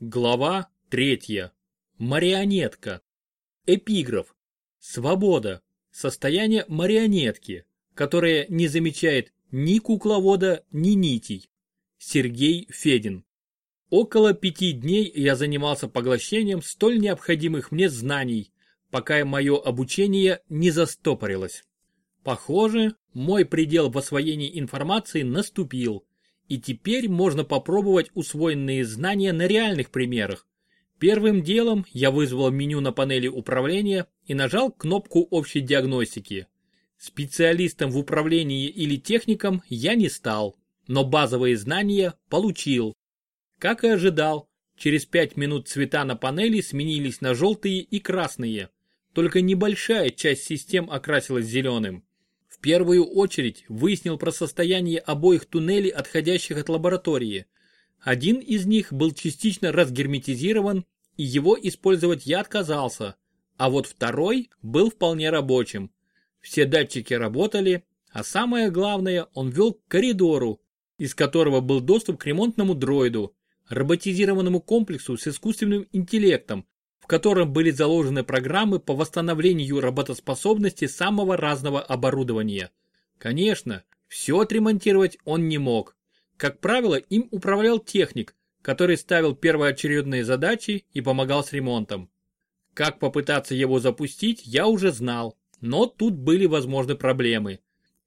Глава третья. Марионетка. Эпиграф. Свобода. Состояние марионетки, которое не замечает ни кукловода, ни нитей. Сергей Федин. Около пяти дней я занимался поглощением столь необходимых мне знаний, пока мое обучение не застопорилось. Похоже, мой предел в освоении информации наступил, и теперь можно попробовать усвоенные знания на реальных примерах. Первым делом я вызвал меню на панели управления и нажал кнопку общей диагностики. Специалистом в управлении или техником я не стал, но базовые знания получил. Как и ожидал, через 5 минут цвета на панели сменились на желтые и красные. Только небольшая часть систем окрасилась зеленым. В первую очередь выяснил про состояние обоих туннелей, отходящих от лаборатории. Один из них был частично разгерметизирован, и его использовать я отказался, а вот второй был вполне рабочим. Все датчики работали, а самое главное, он вел к коридору, из которого был доступ к ремонтному дроиду, роботизированному комплексу с искусственным интеллектом, котором были заложены программы по восстановлению работоспособности самого разного оборудования. Конечно, все отремонтировать он не мог. Как правило, им управлял техник, который ставил первоочередные задачи и помогал с ремонтом. Как попытаться его запустить, я уже знал, но тут были возможны проблемы.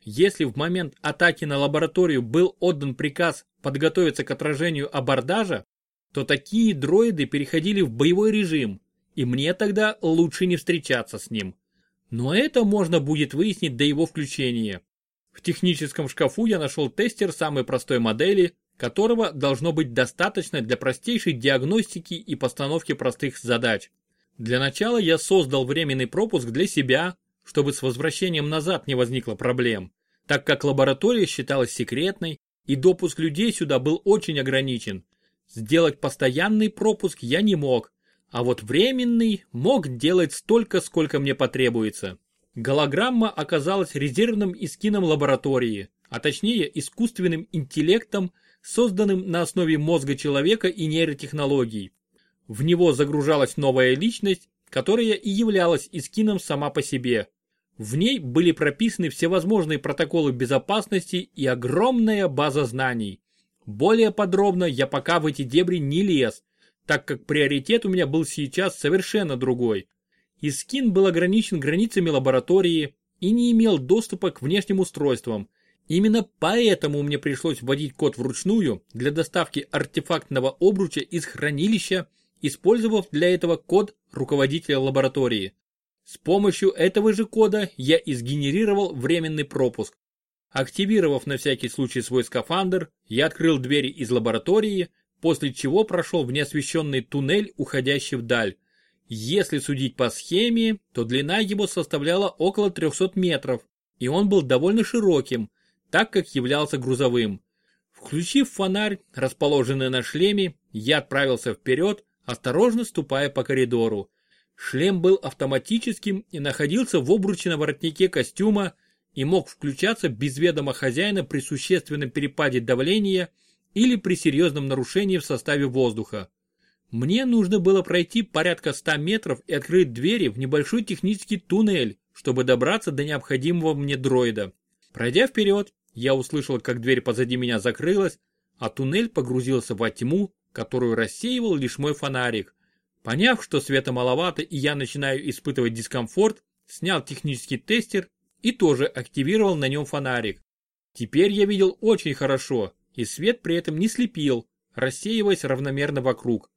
Если в момент атаки на лабораторию был отдан приказ подготовиться к отражению абордажа, то такие дроиды переходили в боевой режим, и мне тогда лучше не встречаться с ним. Но это можно будет выяснить до его включения. В техническом шкафу я нашел тестер самой простой модели, которого должно быть достаточно для простейшей диагностики и постановки простых задач. Для начала я создал временный пропуск для себя, чтобы с возвращением назад не возникло проблем, так как лаборатория считалась секретной и допуск людей сюда был очень ограничен. Сделать постоянный пропуск я не мог, а вот временный мог делать столько, сколько мне потребуется. Голограмма оказалась резервным искином лаборатории, а точнее искусственным интеллектом, созданным на основе мозга человека и нейротехнологий. В него загружалась новая личность, которая и являлась искином сама по себе. В ней были прописаны всевозможные протоколы безопасности и огромная база знаний. Более подробно я пока в эти дебри не лез, так как приоритет у меня был сейчас совершенно другой. Искин был ограничен границами лаборатории и не имел доступа к внешним устройствам. Именно поэтому мне пришлось вводить код вручную для доставки артефактного обруча из хранилища, использовав для этого код руководителя лаборатории. С помощью этого же кода я и сгенерировал временный пропуск. Активировав на всякий случай свой скафандр, я открыл двери из лаборатории, после чего прошел в неосвещенный туннель, уходящий вдаль. Если судить по схеме, то длина его составляла около 300 метров, и он был довольно широким, так как являлся грузовым. Включив фонарь, расположенный на шлеме, я отправился вперед, осторожно ступая по коридору. Шлем был автоматическим и находился в обруче на воротнике костюма и мог включаться без ведома хозяина при существенном перепаде давления или при серьезном нарушении в составе воздуха. Мне нужно было пройти порядка 100 метров и открыть двери в небольшой технический туннель, чтобы добраться до необходимого мне дроида. Пройдя вперед, я услышал, как дверь позади меня закрылась, а туннель погрузился во тьму, которую рассеивал лишь мой фонарик. Поняв, что света маловато и я начинаю испытывать дискомфорт, снял технический тестер и тоже активировал на нем фонарик. Теперь я видел очень хорошо, и свет при этом не слепил, рассеиваясь равномерно вокруг.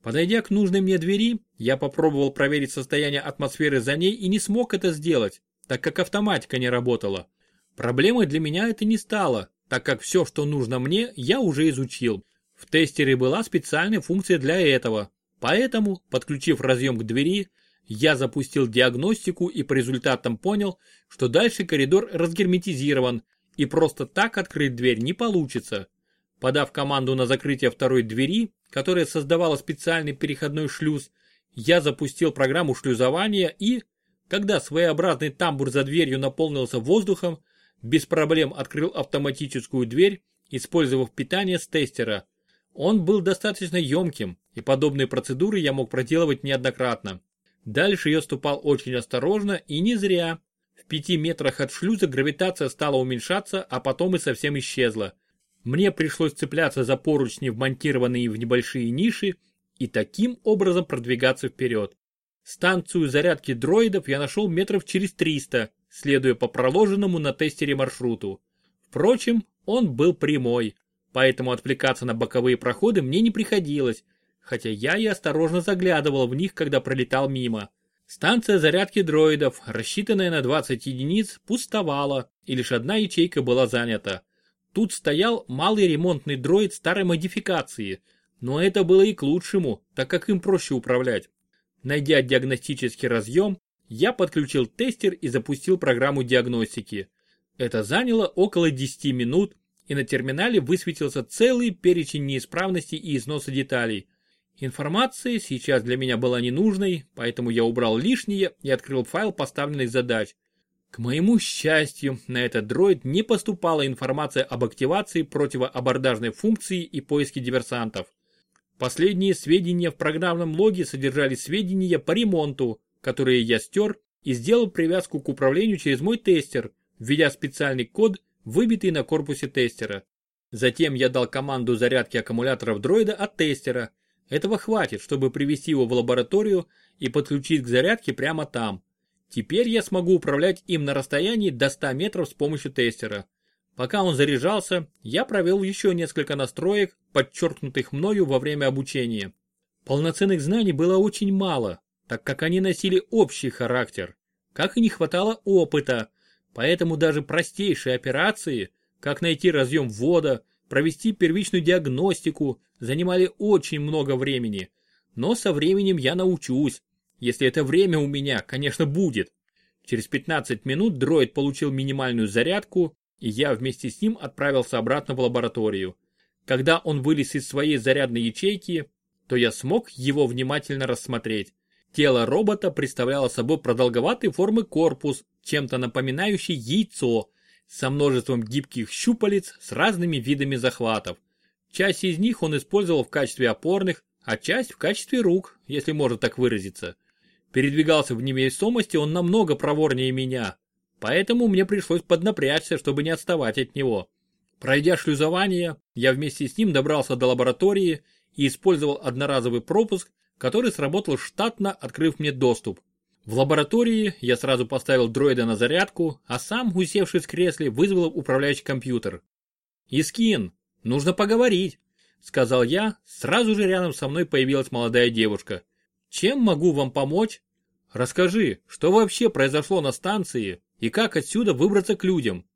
Подойдя к нужной мне двери, я попробовал проверить состояние атмосферы за ней и не смог это сделать, так как автоматика не работала. Проблемой для меня это не стало, так как все, что нужно мне, я уже изучил. В тестере была специальная функция для этого, поэтому, подключив разъем к двери, я запустил диагностику и по результатам понял, что дальше коридор разгерметизирован и просто так открыть дверь не получится. Подав команду на закрытие второй двери, которая создавала специальный переходной шлюз, я запустил программу шлюзования и, когда своеобразный тамбур за дверью наполнился воздухом, без проблем открыл автоматическую дверь, использовав питание с тестера. Он был достаточно емким, и подобные процедуры я мог проделывать неоднократно. Дальше я ступал очень осторожно и не зря. В пяти метрах от шлюза гравитация стала уменьшаться, а потом и совсем исчезла. Мне пришлось цепляться за поручни, вмонтированные в небольшие ниши, и таким образом продвигаться вперед. Станцию зарядки дроидов я нашел метров через 300, следуя по проложенному на тестере маршруту. Впрочем, он был прямой, поэтому отвлекаться на боковые проходы мне не приходилось, хотя я и осторожно заглядывал в них, когда пролетал мимо. Станция зарядки дроидов, рассчитанная на 20 единиц, пустовала, и лишь одна ячейка была занята. Тут стоял малый ремонтный дроид старой модификации, но это было и к лучшему, так как им проще управлять. Найдя диагностический разъем, я подключил тестер и запустил программу диагностики. Это заняло около 10 минут, и на терминале высветился целый перечень неисправностей и износа деталей. Информация сейчас для меня была ненужной, поэтому я убрал лишнее и открыл файл поставленных задач. К моему счастью, на этот дроид не поступала информация об активации противоабордажной функции и поиске диверсантов. Последние сведения в программном логе содержали сведения по ремонту, которые я стер и сделал привязку к управлению через мой тестер, введя специальный код, выбитый на корпусе тестера. Затем я дал команду зарядки аккумуляторов дроида от тестера. Этого хватит, чтобы привести его в лабораторию и подключить к зарядке прямо там. Теперь я смогу управлять им на расстоянии до 100 метров с помощью тестера. Пока он заряжался, я провел еще несколько настроек, подчеркнутых мною во время обучения. Полноценных знаний было очень мало, так как они носили общий характер, как и не хватало опыта, поэтому даже простейшие операции, как найти разъем ввода, провести первичную диагностику, занимали очень много времени. Но со временем я научусь, если это время у меня, конечно, будет. Через 15 минут дроид получил минимальную зарядку, и я вместе с ним отправился обратно в лабораторию. Когда он вылез из своей зарядной ячейки, то я смог его внимательно рассмотреть. Тело робота представляло собой продолговатой формы корпус, чем-то напоминающий яйцо, со множеством гибких щупалец с разными видами захватов. Часть из них он использовал в качестве опорных, а часть в качестве рук, если можно так выразиться. Передвигался в невесомости он намного проворнее меня, поэтому мне пришлось поднапрячься, чтобы не отставать от него. Пройдя шлюзование, я вместе с ним добрался до лаборатории и использовал одноразовый пропуск, который сработал штатно, открыв мне доступ. В лаборатории я сразу поставил дроида на зарядку, а сам, усевшись в кресле, вызвал управляющий компьютер. «Искин, нужно поговорить», — сказал я, сразу же рядом со мной появилась молодая девушка. «Чем могу вам помочь? Расскажи, что вообще произошло на станции и как отсюда выбраться к людям?»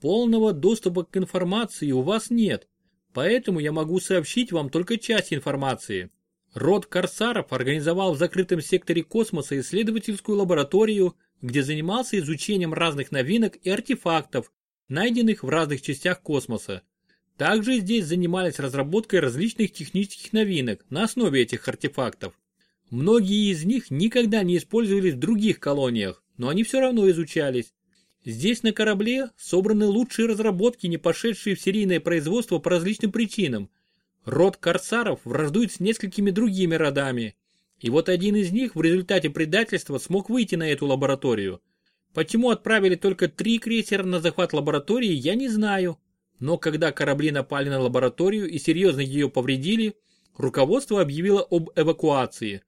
Полного доступа к информации у вас нет, поэтому я могу сообщить вам только часть информации. Род Корсаров организовал в закрытом секторе космоса исследовательскую лабораторию, где занимался изучением разных новинок и артефактов, найденных в разных частях космоса. Также здесь занимались разработкой различных технических новинок на основе этих артефактов. Многие из них никогда не использовались в других колониях, но они все равно изучались. Здесь на корабле собраны лучшие разработки, не пошедшие в серийное производство по различным причинам, Род корсаров враждует с несколькими другими родами. И вот один из них в результате предательства смог выйти на эту лабораторию. Почему отправили только три крейсера на захват лаборатории, я не знаю. Но когда корабли напали на лабораторию и серьезно ее повредили, руководство объявило об эвакуации.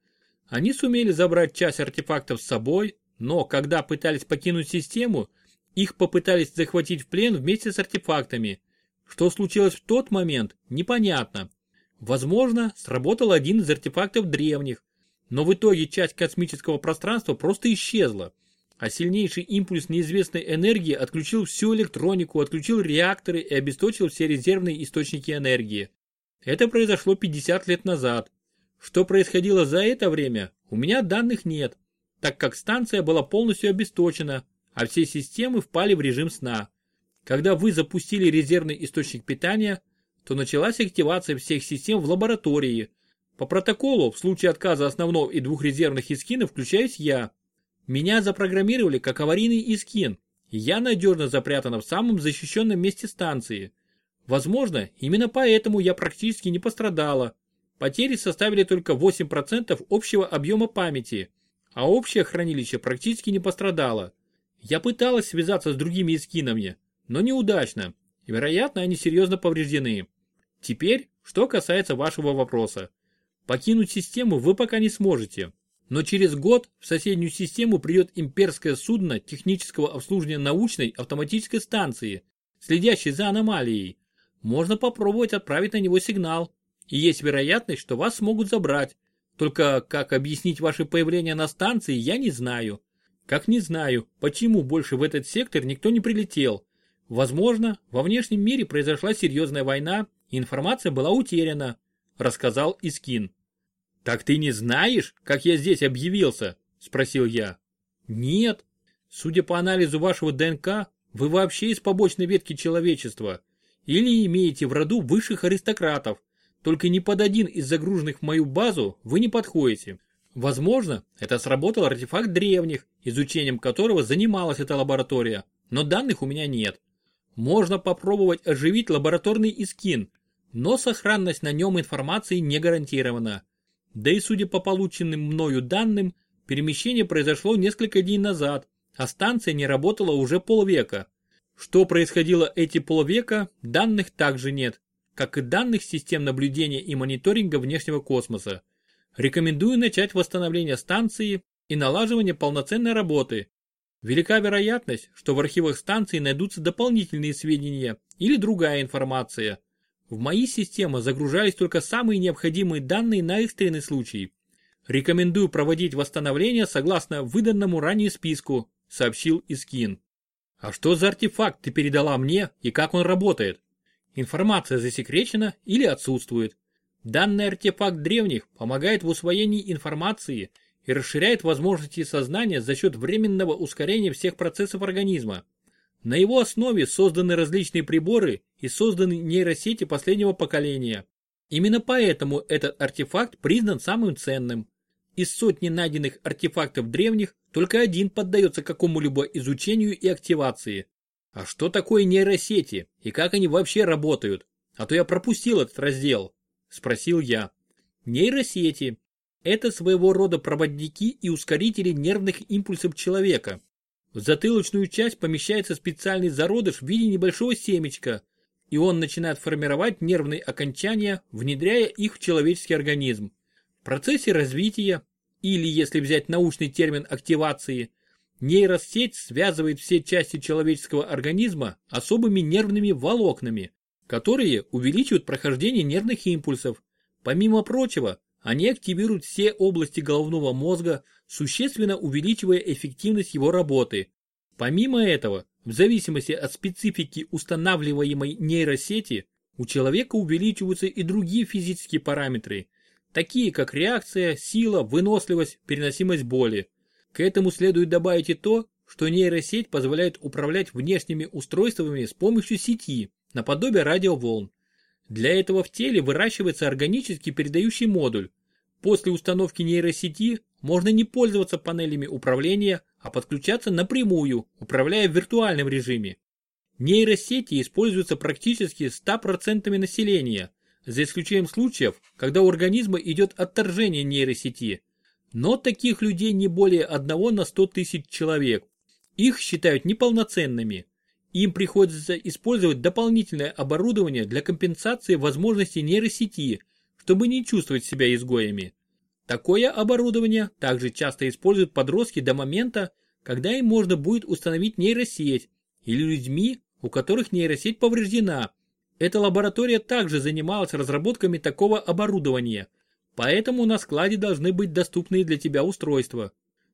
Они сумели забрать часть артефактов с собой, но когда пытались покинуть систему, их попытались захватить в плен вместе с артефактами. Что случилось в тот момент, непонятно. Возможно, сработал один из артефактов древних, но в итоге часть космического пространства просто исчезла, а сильнейший импульс неизвестной энергии отключил всю электронику, отключил реакторы и обесточил все резервные источники энергии. Это произошло 50 лет назад. Что происходило за это время, у меня данных нет, так как станция была полностью обесточена, а все системы впали в режим сна. Когда вы запустили резервный источник питания, то началась активация всех систем в лаборатории. По протоколу, в случае отказа основного и двух резервных искинов, включаюсь я. Меня запрограммировали как аварийный искин, я надежно запрятана в самом защищенном месте станции. Возможно, именно поэтому я практически не пострадала. Потери составили только 8% общего объема памяти, а общее хранилище практически не пострадало. Я пыталась связаться с другими эскинами, но неудачно. Вероятно, они серьезно повреждены. Теперь, что касается вашего вопроса. Покинуть систему вы пока не сможете. Но через год в соседнюю систему придет имперское судно технического обслуживания научной автоматической станции, следящей за аномалией. Можно попробовать отправить на него сигнал. И есть вероятность, что вас смогут забрать. Только как объяснить ваше появление на станции, я не знаю. Как не знаю, почему больше в этот сектор никто не прилетел. Возможно, во внешнем мире произошла серьезная война, и информация была утеряна, рассказал Искин. Так ты не знаешь, как я здесь объявился? Спросил я. Нет. Судя по анализу вашего ДНК, вы вообще из побочной ветки человечества. Или имеете в роду высших аристократов. Только ни под один из загруженных в мою базу вы не подходите. Возможно, это сработал артефакт древних, изучением которого занималась эта лаборатория, но данных у меня нет. Можно попробовать оживить лабораторный искин, но сохранность на нем информации не гарантирована. Да и судя по полученным мною данным, перемещение произошло несколько дней назад, а станция не работала уже полвека. Что происходило эти полвека, данных также нет, как и данных систем наблюдения и мониторинга внешнего космоса. Рекомендую начать восстановление станции и налаживание полноценной работы. Велика вероятность, что в архивах станции найдутся дополнительные сведения или другая информация. В мои системы загружались только самые необходимые данные на экстренный случай. Рекомендую проводить восстановление согласно выданному ранее списку, сообщил Искин. А что за артефакт ты передала мне и как он работает? Информация засекречена или отсутствует. Данный артефакт древних помогает в усвоении информации и расширяет возможности сознания за счет временного ускорения всех процессов организма. На его основе созданы различные приборы и созданы нейросети последнего поколения. Именно поэтому этот артефакт признан самым ценным. Из сотни найденных артефактов древних только один поддается какому-либо изучению и активации. А что такое нейросети и как они вообще работают? А то я пропустил этот раздел. Спросил я. Нейросети – это своего рода проводники и ускорители нервных импульсов человека. В затылочную часть помещается специальный зародыш в виде небольшого семечка, и он начинает формировать нервные окончания, внедряя их в человеческий организм. В процессе развития, или если взять научный термин активации, нейросеть связывает все части человеческого организма особыми нервными волокнами, которые увеличивают прохождение нервных импульсов. Помимо прочего, они активируют все области головного мозга, существенно увеличивая эффективность его работы. Помимо этого, в зависимости от специфики устанавливаемой нейросети, у человека увеличиваются и другие физические параметры, такие как реакция, сила, выносливость, переносимость боли. К этому следует добавить и то, что нейросеть позволяет управлять внешними устройствами с помощью сети, наподобие радиоволн. Для этого в теле выращивается органический передающий модуль. После установки нейросети можно не пользоваться панелями управления, а подключаться напрямую, управляя в виртуальном режиме. Нейросети используются практически 100% населения, за исключением случаев, когда у организма идет отторжение нейросети. Но таких людей не более одного на 100 тысяч человек. Их считают неполноценными. Им приходится использовать дополнительное оборудование для компенсации возможностей нейросети, чтобы не чувствовать себя изгоями. Такое оборудование также часто используют подростки до момента, когда им можно будет установить нейросеть, или людьми, у которых нейросеть повреждена. Эта лаборатория также занималась разработками такого оборудования, поэтому на складе должны быть доступные для тебя устройства.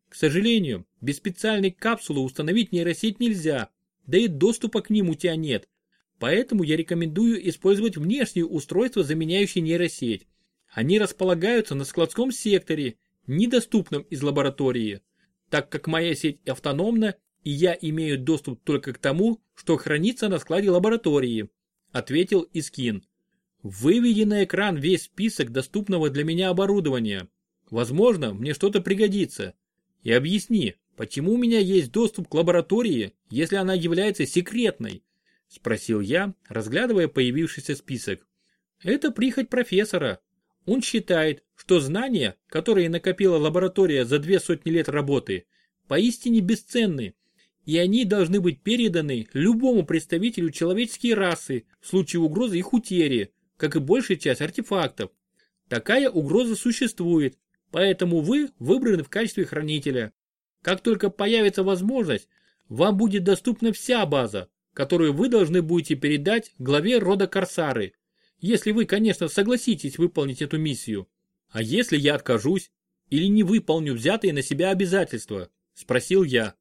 К сожалению, без специальной капсулы установить нейросеть нельзя, да и доступа к ним у тебя нет. Поэтому я рекомендую использовать внешние устройства, заменяющие нейросеть. Они располагаются на складском секторе, недоступном из лаборатории, так как моя сеть автономна и я имею доступ только к тому, что хранится на складе лаборатории, ответил Искин. Выведи на экран весь список доступного для меня оборудования. Возможно, мне что-то пригодится. И объясни, Почему у меня есть доступ к лаборатории, если она является секретной? Спросил я, разглядывая появившийся список. Это прихоть профессора. Он считает, что знания, которые накопила лаборатория за две сотни лет работы, поистине бесценны, и они должны быть переданы любому представителю человеческой расы в случае угрозы их утери, как и большая часть артефактов. Такая угроза существует, поэтому вы выбраны в качестве хранителя. Как только появится возможность, вам будет доступна вся база, которую вы должны будете передать главе рода Корсары, если вы, конечно, согласитесь выполнить эту миссию. А если я откажусь или не выполню взятые на себя обязательства? Спросил я.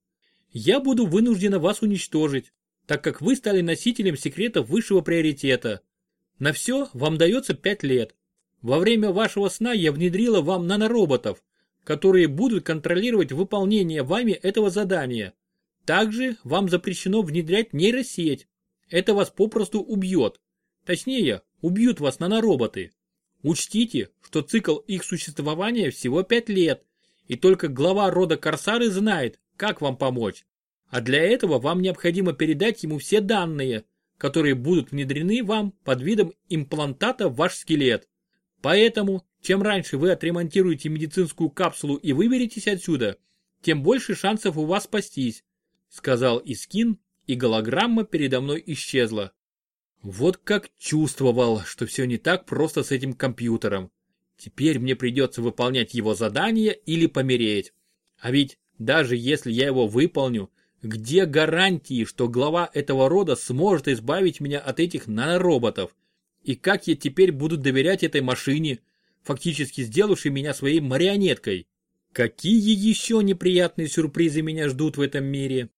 Я буду вынуждена вас уничтожить, так как вы стали носителем секретов высшего приоритета. На все вам дается 5 лет. Во время вашего сна я внедрила вам нанороботов, которые будут контролировать выполнение вами этого задания. Также вам запрещено внедрять нейросеть. Это вас попросту убьет. Точнее, убьют вас нанороботы. Учтите, что цикл их существования всего 5 лет, и только глава рода Корсары знает, как вам помочь. А для этого вам необходимо передать ему все данные, которые будут внедрены вам под видом имплантата в ваш скелет. Поэтому, чем раньше вы отремонтируете медицинскую капсулу и выберетесь отсюда, тем больше шансов у вас спастись сказал Искин, и голограмма передо мной исчезла. Вот как чувствовал, что все не так просто с этим компьютером. Теперь мне придется выполнять его задание или помереть. А ведь даже если я его выполню, где гарантии, что глава этого рода сможет избавить меня от этих нанороботов? И как я теперь буду доверять этой машине, фактически сделавшей меня своей марионеткой? Какие еще неприятные сюрпризы меня ждут в этом мире?